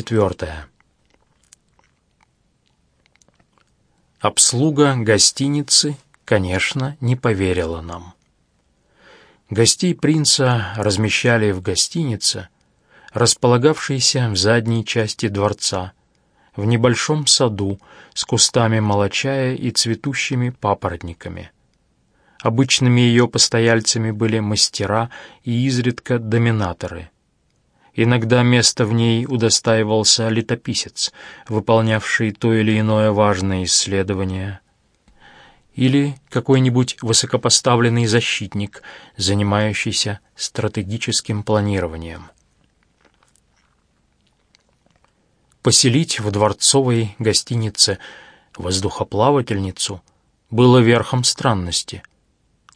четвертая. Обслуга гостиницы, конечно, не поверила нам. Гостей принца размещали в гостинице, располагавшейся в задней части дворца, в небольшом саду с кустами молочая и цветущими папоротниками. Обычными ее постояльцами были мастера и изредка доминаторы. Иногда место в ней удостаивался летописец, выполнявший то или иное важное исследование — или какой-нибудь высокопоставленный защитник, занимающийся стратегическим планированием. Поселить в дворцовой гостинице воздухоплавательницу было верхом странности.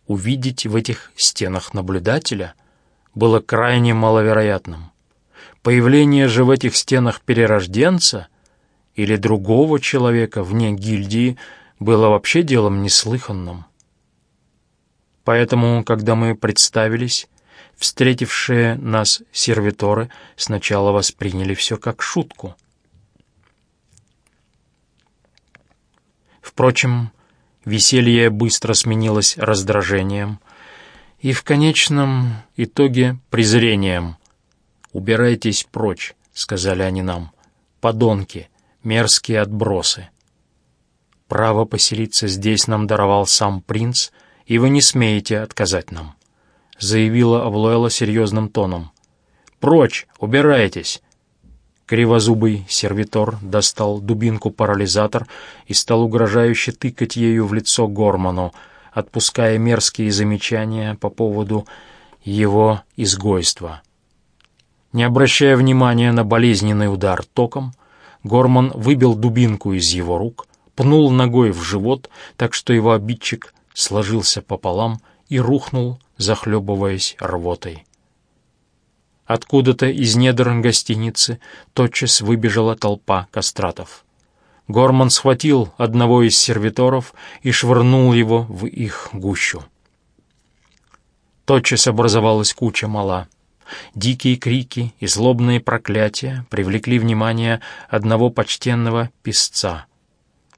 Увидеть в этих стенах наблюдателя было крайне маловероятным. Появление же в этих стенах перерожденца или другого человека вне гильдии – было вообще делом неслыханным. Поэтому, когда мы представились, встретившие нас сервиторы сначала восприняли все как шутку. Впрочем, веселье быстро сменилось раздражением и в конечном итоге презрением. «Убирайтесь прочь», — сказали они нам, — «подонки, мерзкие отбросы». Право поселиться здесь нам даровал сам принц, и вы не смеете отказать нам», — заявила Авлуэла серьезным тоном. «Прочь! Убирайтесь!» Кривозубый сервитор достал дубинку-парализатор и стал угрожающе тыкать ею в лицо Горману, отпуская мерзкие замечания по поводу его изгойства. Не обращая внимания на болезненный удар током, Горман выбил дубинку из его рук — пнул ногой в живот, так что его обидчик сложился пополам и рухнул, захлебываясь рвотой. Откуда-то из недр гостиницы тотчас выбежала толпа кастратов. Горман схватил одного из сервиторов и швырнул его в их гущу. Тотчас образовалась куча мала. Дикие крики и злобные проклятия привлекли внимание одного почтенного писца —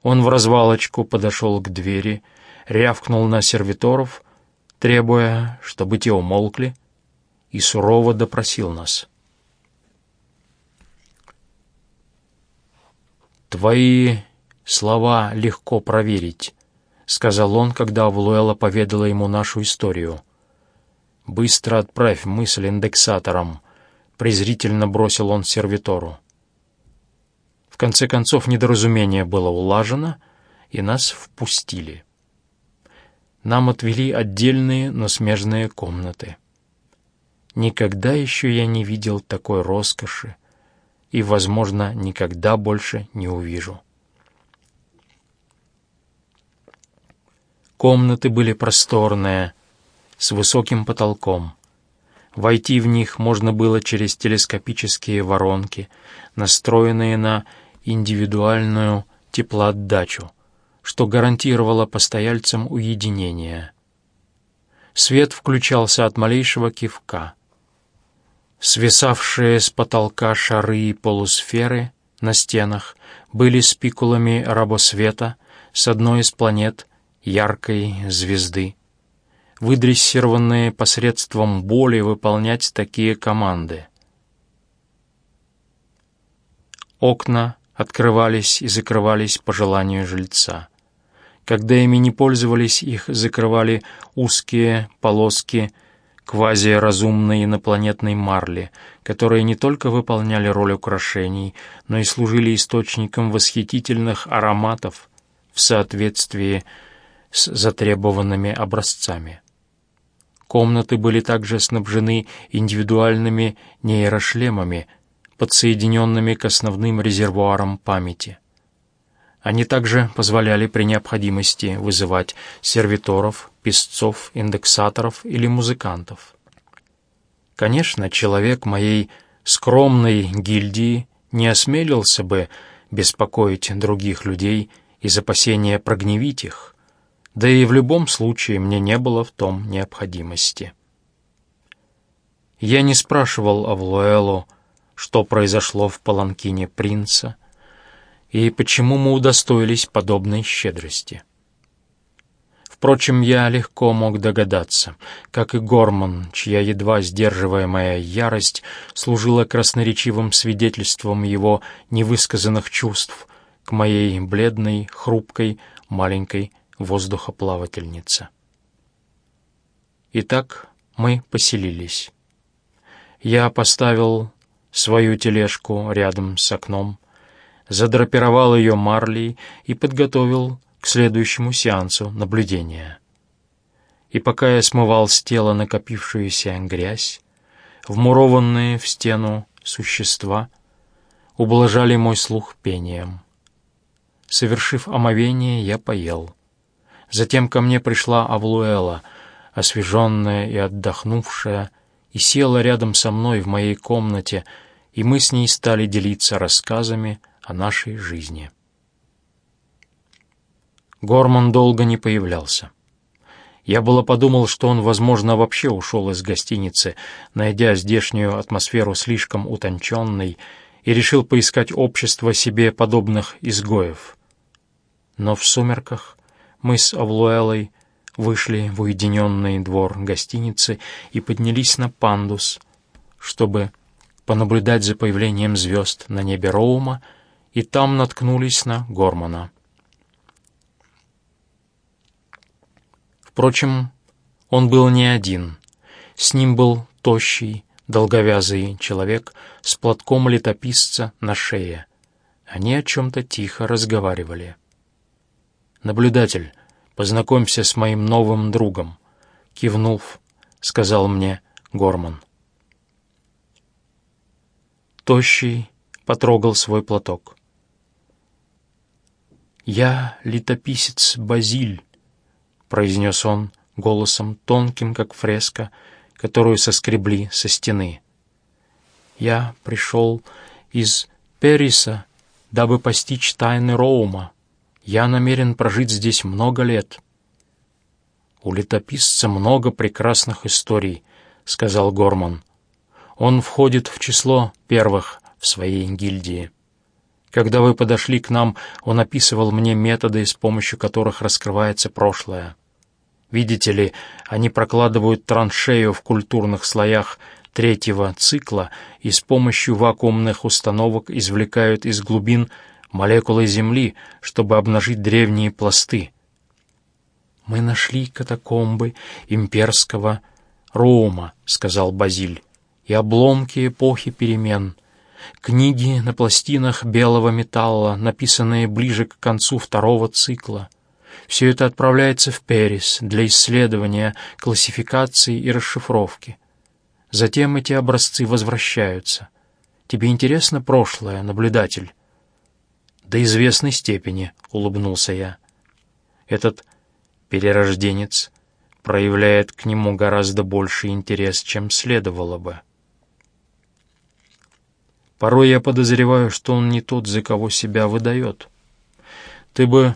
он в развалочку подошел к двери, рявкнул на сервиторов, требуя, чтобы те умолкли, и сурово допросил нас. «Твои слова легко проверить», — сказал он, когда Влуэла поведала ему нашу историю. «Быстро отправь мысль индексаторам», — презрительно бросил он сервитору. В конце концов, недоразумение было улажено, и нас впустили. Нам отвели отдельные, но смежные комнаты. Никогда еще я не видел такой роскоши и, возможно, никогда больше не увижу. Комнаты были просторные, с высоким потолком. Войти в них можно было через телескопические воронки, настроенные на индивидуальную теплоотдачу, что гарантировало постояльцам уединение. Свет включался от малейшего кивка. Свисавшие с потолка шары и полусферы на стенах были спикулами рабосвета с одной из планет яркой звезды, выдрессированные посредством боли выполнять такие команды. Окна открывались и закрывались по желанию жильца. Когда ими не пользовались, их закрывали узкие полоски квазиразумной инопланетной марли, которые не только выполняли роль украшений, но и служили источником восхитительных ароматов в соответствии с затребованными образцами. Комнаты были также снабжены индивидуальными нейрошлемами, подсоединенными к основным резервуарам памяти. Они также позволяли при необходимости вызывать сервиторов, писцов, индексаторов или музыкантов. Конечно, человек моей скромной гильдии не осмелился бы беспокоить других людей из опасения прогневить их, да и в любом случае мне не было в том необходимости. Я не спрашивал Авлуэлу, что произошло в паланкине принца и почему мы удостоились подобной щедрости. Впрочем, я легко мог догадаться, как и Горман, чья едва сдерживаемая ярость служила красноречивым свидетельством его невысказанных чувств к моей бледной, хрупкой, маленькой воздухоплавательнице. Итак, мы поселились. Я поставил свою тележку рядом с окном, задрапировал ее марлей и подготовил к следующему сеансу наблюдения. И пока я смывал с тела накопившуюся грязь, вмурованные в стену существа ублажали мой слух пением. Совершив омовение, я поел. Затем ко мне пришла Авлуэла, освеженная и отдохнувшая, и села рядом со мной в моей комнате, и мы с ней стали делиться рассказами о нашей жизни. Горман долго не появлялся. Я было подумал, что он, возможно, вообще ушел из гостиницы, найдя здешнюю атмосферу слишком утонченной, и решил поискать общество себе подобных изгоев. Но в сумерках мы с Авлуэлой вышли в уединенный двор гостиницы и поднялись на пандус, чтобы понаблюдать за появлением звезд на небе Роума, и там наткнулись на Гормана. Впрочем, он был не один. С ним был тощий, долговязый человек с платком летописца на шее. Они о чем-то тихо разговаривали. «Наблюдатель, познакомься с моим новым другом», — кивнув, сказал мне Горман. Тощий потрогал свой платок. «Я летописец Базиль», — произнес он голосом тонким, как фреска, которую соскребли со стены. «Я пришел из Периса, дабы постичь тайны Роума. Я намерен прожить здесь много лет». «У летописца много прекрасных историй», — сказал Горман. «Он входит в число первых в своей гильдии». Когда вы подошли к нам, он описывал мне методы, с помощью которых раскрывается прошлое. Видите ли, они прокладывают траншею в культурных слоях третьего цикла и с помощью вакуумных установок извлекают из глубин молекулы Земли, чтобы обнажить древние пласты. «Мы нашли катакомбы имперского Роума», — сказал Базиль, — «и обломки эпохи перемен». Книги на пластинах белого металла, написанные ближе к концу второго цикла. Все это отправляется в Перис для исследования, классификации и расшифровки. Затем эти образцы возвращаются. Тебе интересно прошлое, наблюдатель? До известной степени, улыбнулся я. Этот перерожденец проявляет к нему гораздо больше интерес, чем следовало бы. Порой я подозреваю, что он не тот, за кого себя выдает. Ты бы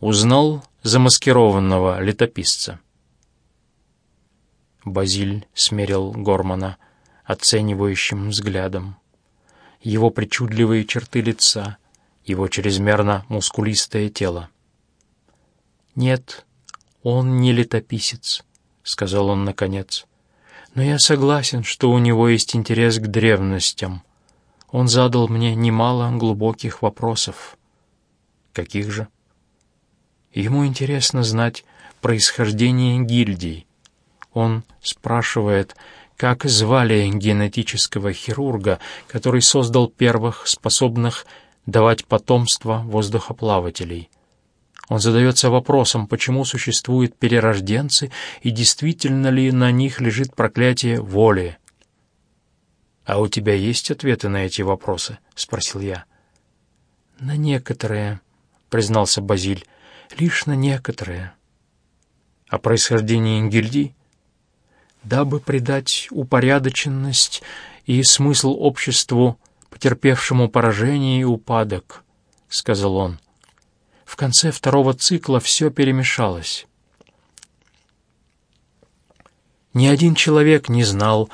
узнал замаскированного летописца?» Базиль смерил Гормана оценивающим взглядом. Его причудливые черты лица, его чрезмерно мускулистое тело. «Нет, он не летописец», — сказал он наконец. «Но я согласен, что у него есть интерес к древностям» Он задал мне немало глубоких вопросов. Каких же? Ему интересно знать происхождение гильдий. Он спрашивает, как звали генетического хирурга, который создал первых способных давать потомство воздухоплавателей. Он задается вопросом, почему существуют перерожденцы и действительно ли на них лежит проклятие воли. «А у тебя есть ответы на эти вопросы?» — спросил я. «На некоторые», — признался Базиль, — «лишь на некоторые». «О происхождении гильдий?» «Дабы придать упорядоченность и смысл обществу, потерпевшему поражение и упадок», — сказал он. «В конце второго цикла все перемешалось». Ни один человек не знал,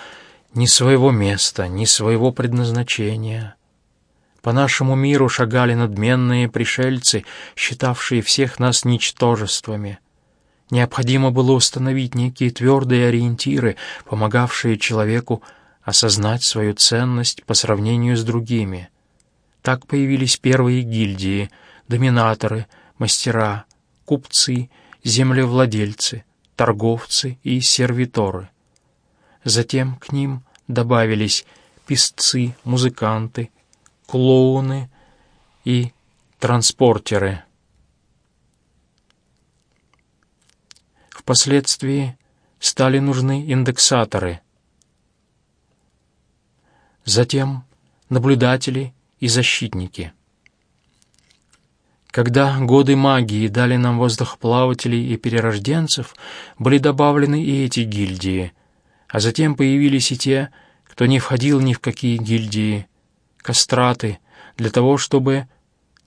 ни своего места, ни своего предназначения. По нашему миру шагали надменные пришельцы, считавшие всех нас ничтожествами. Необходимо было установить некие твердые ориентиры, помогавшие человеку осознать свою ценность по сравнению с другими. Так появились первые гильдии, доминаторы, мастера, купцы, землевладельцы, торговцы и сервиторы. Затем к ним добавились писцы, музыканты, клоуны и транспортеры. Впоследствии стали нужны индексаторы. Затем наблюдатели и защитники. Когда годы магии дали нам воздухоплавателей и перерожденцев, были добавлены и эти гильдии, а затем появились и те, кто не входил ни в какие гильдии, кастраты, для того, чтобы...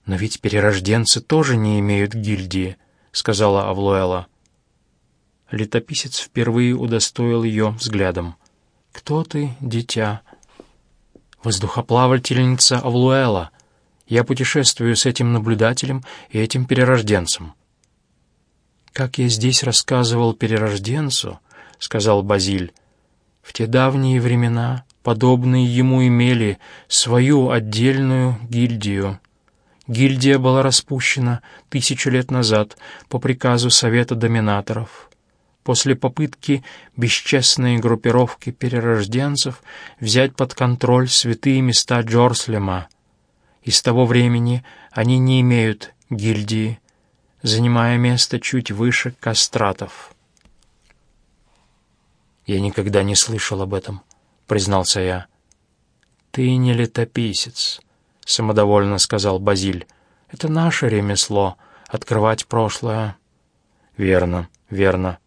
«Но ведь перерожденцы тоже не имеют гильдии», — сказала Авлуэла. Летописец впервые удостоил ее взглядом. «Кто ты, дитя?» «Воздухоплавательница Авлуэла. Я путешествую с этим наблюдателем и этим перерожденцем». «Как я здесь рассказывал перерожденцу», — сказал Базиль, — «в те давние времена подобные ему имели свою отдельную гильдию». Гильдия была распущена тысячу лет назад по приказу Совета Доминаторов после попытки бесчестной группировки перерожденцев взять под контроль святые места Джорслема. И с того времени они не имеют гильдии, занимая место чуть выше кастратов. «Я никогда не слышал об этом», — признался я. «Ты не летописец», — самодовольно сказал Базиль. «Это наше ремесло — открывать прошлое». «Верно, верно»,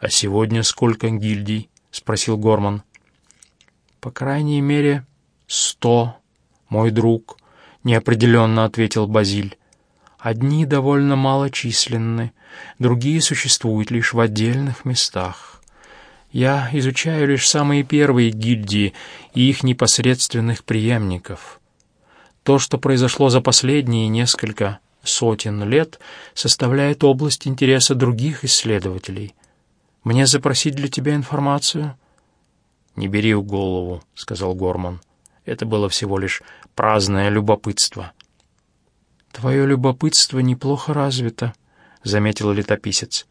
«А сегодня сколько гильдий?» — спросил Горман. «По крайней мере, сто, мой друг», — неопределенно ответил Базиль. «Одни довольно малочисленны, другие существуют лишь в отдельных местах. Я изучаю лишь самые первые гильдии и их непосредственных преемников. То, что произошло за последние несколько сотен лет, составляет область интереса других исследователей — мне запросить для тебя информацию?» «Не бери в голову», — сказал Горман. «Это было всего лишь праздное любопытство». «Твое любопытство неплохо развито», — заметил летописец.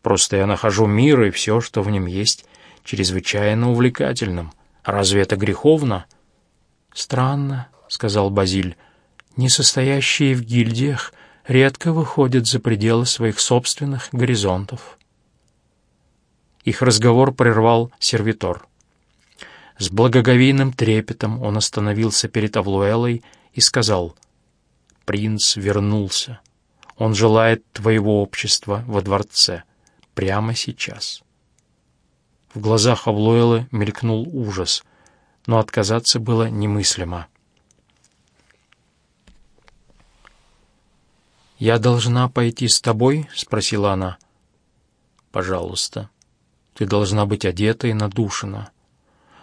«Просто я нахожу мир и все, что в нем есть, чрезвычайно увлекательным. Разве это греховно?» «Странно», — сказал Базиль. «Не состоящие в гильдиях редко выходят за пределы своих собственных горизонтов». Их разговор прервал сервитор. С благоговейным трепетом он остановился перед Авлуэлой и сказал, «Принц вернулся. Он желает твоего общества во дворце. Прямо сейчас». В глазах Авлуэлы мелькнул ужас, но отказаться было немыслимо. «Я должна пойти с тобой?» — спросила она. «Пожалуйста». Ты должна быть одета и надушена.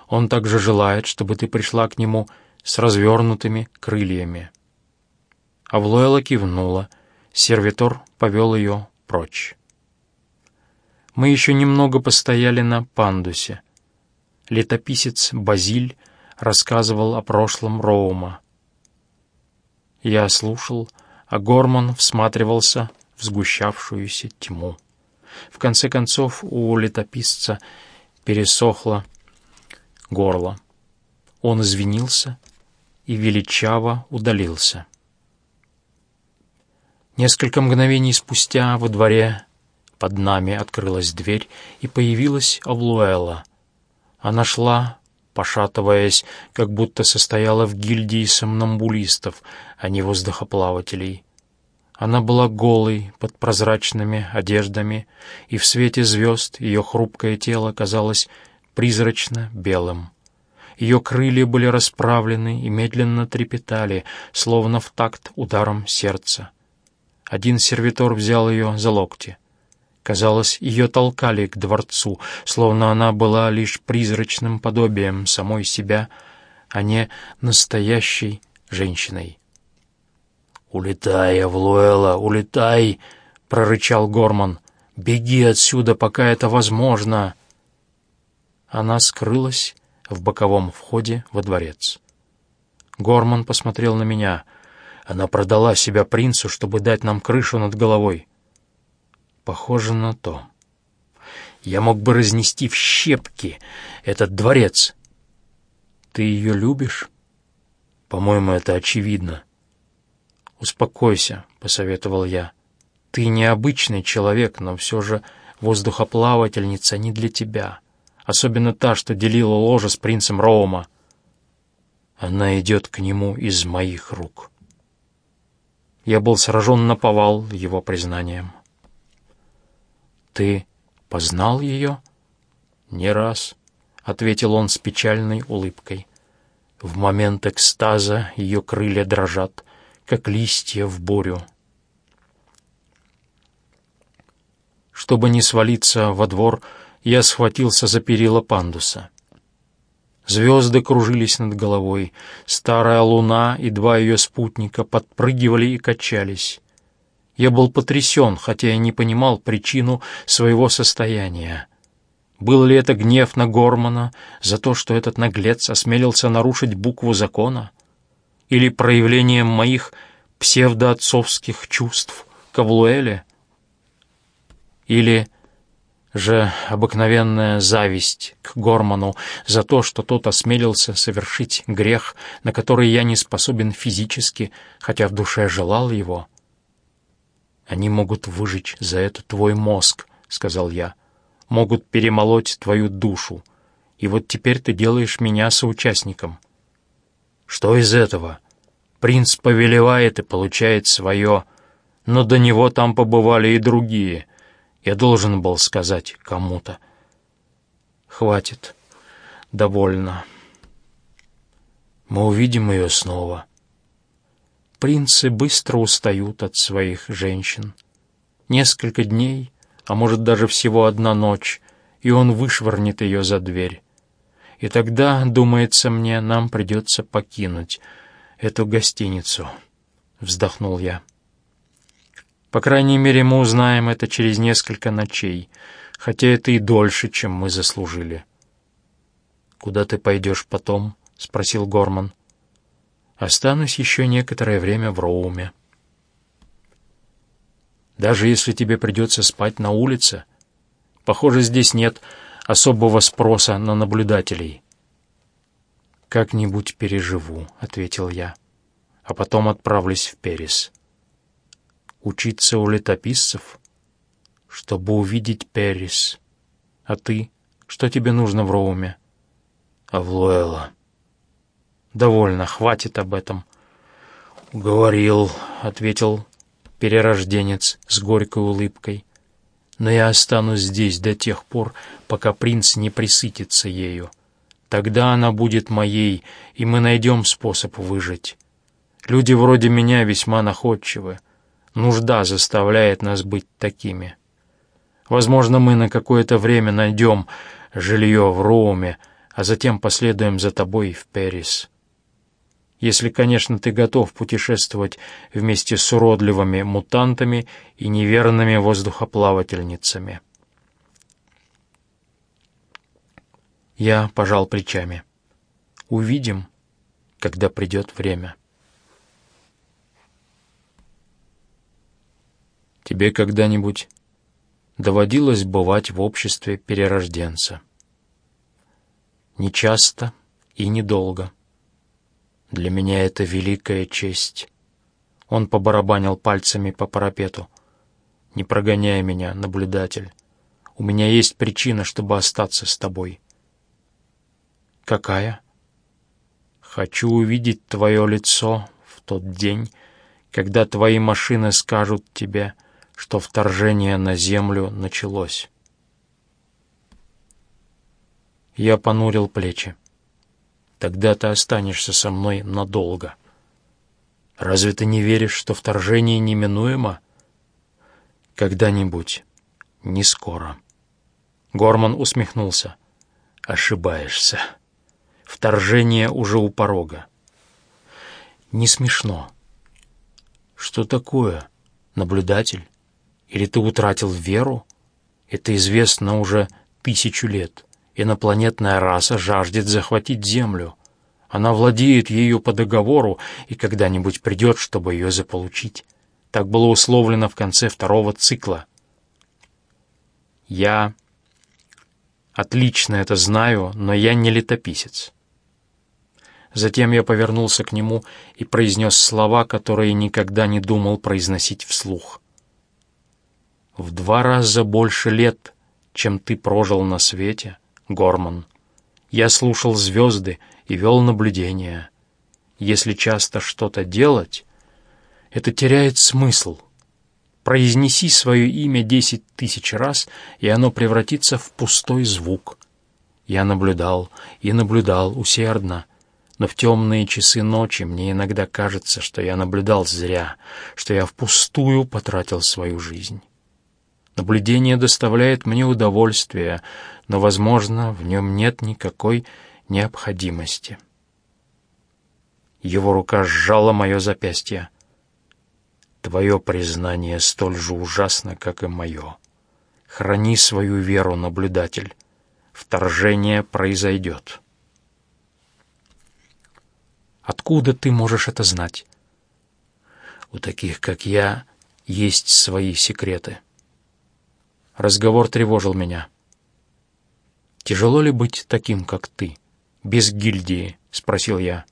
Он также желает, чтобы ты пришла к нему с развернутыми крыльями». Авлоэла кивнула. Сервитор повел ее прочь. Мы еще немного постояли на пандусе. Летописец Базиль рассказывал о прошлом Роума. Я слушал, а Горман всматривался в сгущавшуюся тьму. В конце концов у летописца пересохло горло. Он извинился и величаво удалился. Несколько мгновений спустя во дворе под нами открылась дверь, и появилась Авлуэла. Она шла, пошатываясь, как будто состояла в гильдии сомнамбулистов, а не воздухоплавателей. Она была голой, под прозрачными одеждами, и в свете звезд ее хрупкое тело казалось призрачно белым. Ее крылья были расправлены и медленно трепетали, словно в такт ударом сердца. Один сервитор взял ее за локти. Казалось, ее толкали к дворцу, словно она была лишь призрачным подобием самой себя, а не настоящей женщиной. «Улетай, Авлуэла, улетай!» — прорычал Горман. «Беги отсюда, пока это возможно!» Она скрылась в боковом входе во дворец. Горман посмотрел на меня. Она продала себя принцу, чтобы дать нам крышу над головой. Похоже на то. Я мог бы разнести в щепки этот дворец. Ты ее любишь? По-моему, это очевидно. Успокойся, — посоветовал я. Ты необычный человек, но все же воздухоплавательница не для тебя. Особенно та, что делила ложе с принцем Роума. Она идет к нему из моих рук. Я был сражен на повал его признанием. «Ты познал ее?» «Не раз», — ответил он с печальной улыбкой. В момент экстаза ее крылья дрожат, как листья в бурю. Чтобы не свалиться во двор, я схватился за перила пандуса. Звезды кружились над головой, старая луна и два ее спутника подпрыгивали и качались. Я был потрясен, хотя и не понимал причину своего состояния. Был ли это гнев на Гормана за то, что этот наглец осмелился нарушить букву закона? Или проявлением моих псевдоотцовских чувств к Авлуэле? Или же обыкновенная зависть к Горману за то, что тот осмелился совершить грех, на который я не способен физически, хотя в душе желал его. «Они могут выжечь за это твой мозг», — сказал я, — «могут перемолоть твою душу, и вот теперь ты делаешь меня соучастником». «Что из этого? Принц повелевает и получает свое, но до него там побывали и другие». Я должен был сказать кому-то. Хватит. Довольно. Мы увидим ее снова. Принцы быстро устают от своих женщин. Несколько дней, а может даже всего одна ночь, и он вышвырнет ее за дверь. И тогда, думается мне, нам придется покинуть эту гостиницу. Вздохнул я. По крайней мере, мы узнаем это через несколько ночей, хотя это и дольше, чем мы заслужили. «Куда ты пойдешь потом?» — спросил Горман. «Останусь еще некоторое время в Роуме». «Даже если тебе придется спать на улице, похоже, здесь нет особого спроса на наблюдателей». «Как-нибудь переживу», — ответил я, — «а потом отправлюсь в Перес» учиться у летописцев, чтобы увидеть Перис. А ты? Что тебе нужно в Роуме? Авлуэла. Довольно, хватит об этом. Говорил, ответил перерожденец с горькой улыбкой. Но я останусь здесь до тех пор, пока принц не присытится ею. Тогда она будет моей, и мы найдем способ выжить. Люди вроде меня весьма находчивы. Нужда заставляет нас быть такими. Возможно, мы на какое-то время найдем жилье в Роуме, а затем последуем за тобой в Перис. Если, конечно, ты готов путешествовать вместе с уродливыми мутантами и неверными воздухоплавательницами. Я пожал плечами. Увидим, когда придет время. Тебе когда-нибудь доводилось бывать в обществе перерожденца? Не часто и недолго. Для меня это великая честь. Он побарабанил пальцами по парапету. Не прогоняй меня, наблюдатель. У меня есть причина, чтобы остаться с тобой. Какая? Хочу увидеть твое лицо в тот день, когда твои машины скажут тебе — что вторжение на землю началось. Я понурил плечи. Тогда ты останешься со мной надолго. Разве ты не веришь, что вторжение неминуемо? Когда-нибудь. Не скоро. Горман усмехнулся. Ошибаешься. Вторжение уже у порога. Не смешно. Что такое? Наблюдатель? Или ты утратил веру? Это известно уже тысячу лет. Инопланетная раса жаждет захватить Землю. Она владеет ею по договору и когда-нибудь придет, чтобы ее заполучить. Так было условлено в конце второго цикла. Я отлично это знаю, но я не летописец. Затем я повернулся к нему и произнес слова, которые никогда не думал произносить вслух. «В два раза больше лет, чем ты прожил на свете, Горман, я слушал звезды и вел наблюдения. Если часто что-то делать, это теряет смысл. Произнеси свое имя десять тысяч раз, и оно превратится в пустой звук. Я наблюдал и наблюдал усердно, но в темные часы ночи мне иногда кажется, что я наблюдал зря, что я впустую потратил свою жизнь. Наблюдение доставляет мне удовольствие, но, возможно, в нем нет никакой необходимости. Его рука сжала мое запястье. Твое признание столь же ужасно, как и мое. Храни свою веру, наблюдатель. Вторжение произойдет. Откуда ты можешь это знать? У таких, как я, есть свои секреты. Разговор тревожил меня. «Тяжело ли быть таким, как ты, без гильдии?» — спросил я.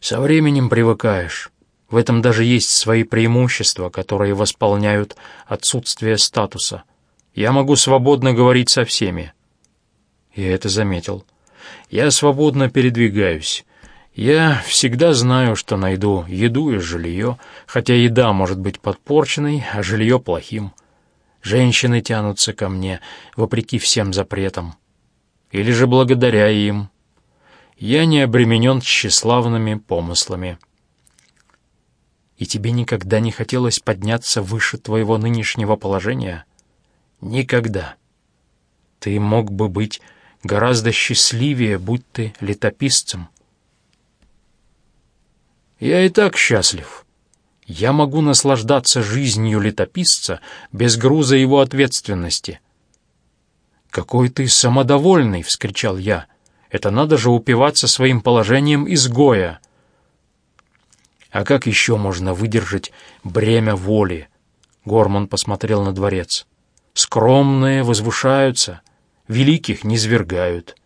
«Со временем привыкаешь. В этом даже есть свои преимущества, которые восполняют отсутствие статуса. Я могу свободно говорить со всеми». Я это заметил. «Я свободно передвигаюсь. Я всегда знаю, что найду еду и жилье, хотя еда может быть подпорченной, а жилье плохим. Женщины тянутся ко мне, вопреки всем запретам или же благодаря им. Я не обременен тщеславными помыслами. И тебе никогда не хотелось подняться выше твоего нынешнего положения? Никогда. Ты мог бы быть гораздо счастливее, будь ты летописцем. Я и так счастлив. Я могу наслаждаться жизнью летописца без груза его ответственности — «Какой ты самодовольный!» — вскричал я. «Это надо же упиваться своим положением изгоя!» «А как еще можно выдержать бремя воли?» Горман посмотрел на дворец. «Скромные возвышаются, великих не свергают.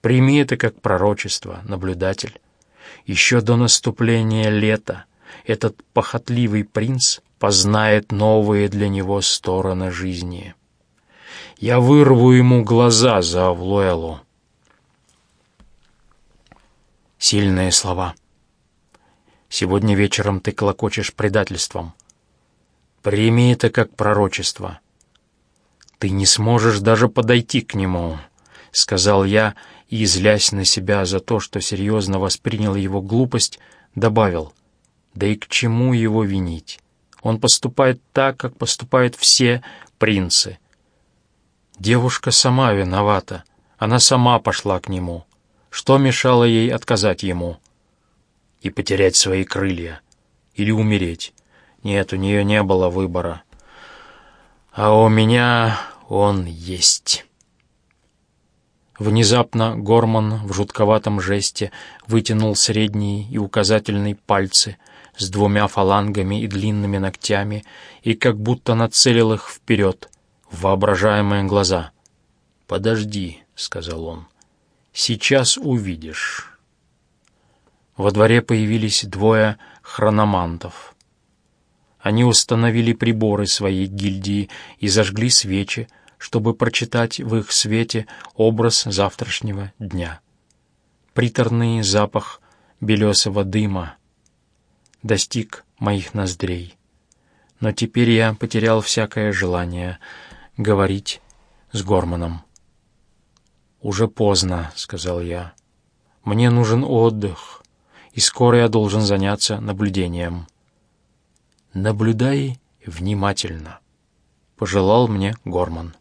Прими это как пророчество, наблюдатель. Еще до наступления лета этот похотливый принц познает новые для него стороны жизни». Я вырву ему глаза за Авлуэлу. Сильные слова. Сегодня вечером ты клокочешь предательством. Прими это как пророчество. Ты не сможешь даже подойти к нему, — сказал я, и, злясь на себя за то, что серьезно воспринял его глупость, добавил, да и к чему его винить? Он поступает так, как поступают все принцы — Девушка сама виновата. Она сама пошла к нему. Что мешало ей отказать ему? И потерять свои крылья. Или умереть. Нет, у нее не было выбора. А у меня он есть. Внезапно Горман в жутковатом жесте вытянул средние и указательные пальцы с двумя фалангами и длинными ногтями и как будто нацелил их вперед — воображаемые глаза. «Подожди», — сказал он, — «сейчас увидишь». Во дворе появились двое хрономантов. Они установили приборы своей гильдии и зажгли свечи, чтобы прочитать в их свете образ завтрашнего дня. Приторный запах белесого дыма достиг моих ноздрей. Но теперь я потерял всякое желание — говорить с Горманом. «Уже поздно», — сказал я. «Мне нужен отдых, и скоро я должен заняться наблюдением». «Наблюдай внимательно». пожелал мне Горман.